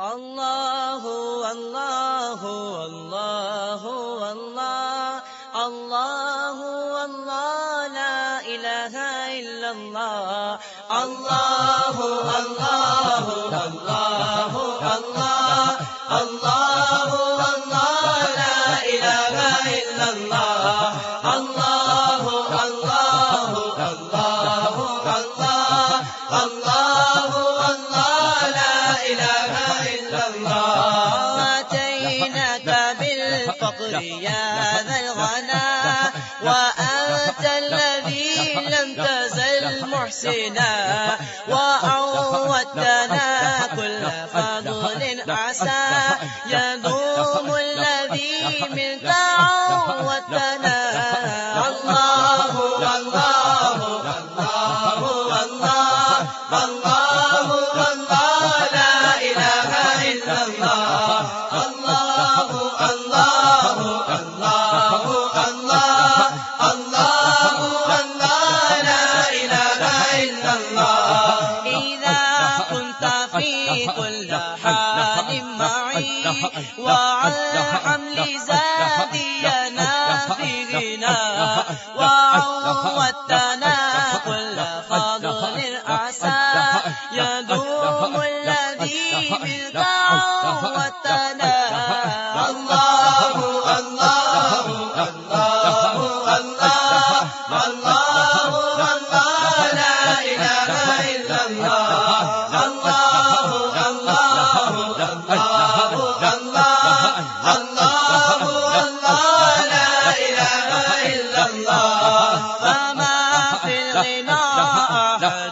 الله الله الله الله الله الله لا إله إلا الله الله الله الله الله الله الله لا إله إلا الله يا ذا الغنى وأنت الذي لم تزل محسنا وعودتنا كل فضل عسى يدوم الذي منك عودتنا وعن حمل زادينا في غنى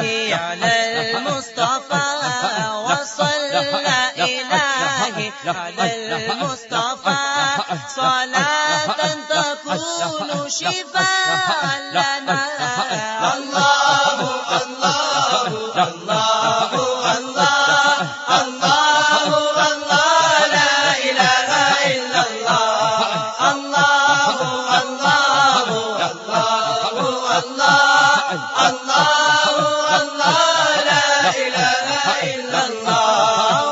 إلهي على المصطفى وصلى إلهي على المصطفى صلاة تكون شفاء لنا الله الله الله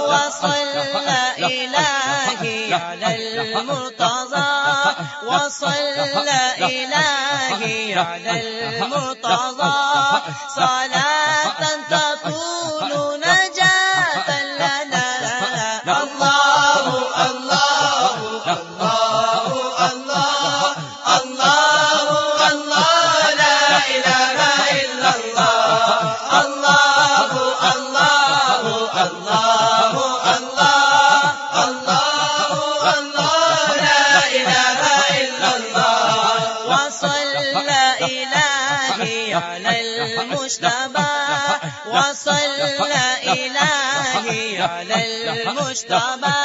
وصلى إلهي على المرتضى إلهي على المرتضى. صلاة وصلى إلهي على المجتبى.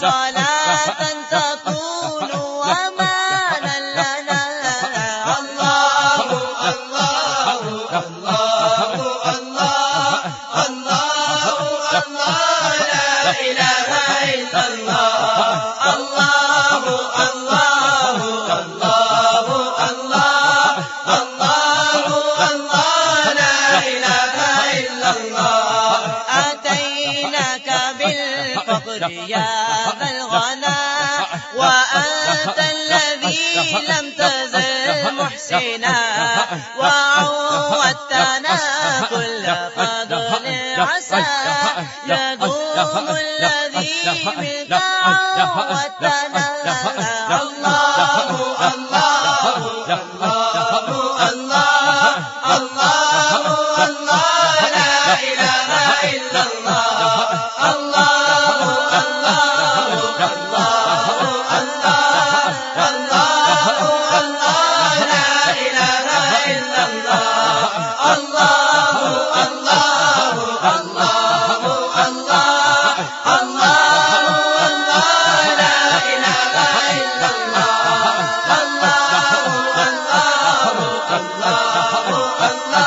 صلاة تكون أمانا لنا. الله الله الله. بالفقر يا ذا الغنى وأنت الذي لم تزل محسنا وعودتنا كل فضل عسى يدوم الذي منك عودتنا. الله الله الله الله الله الله، لا إله إلا الله. اللہ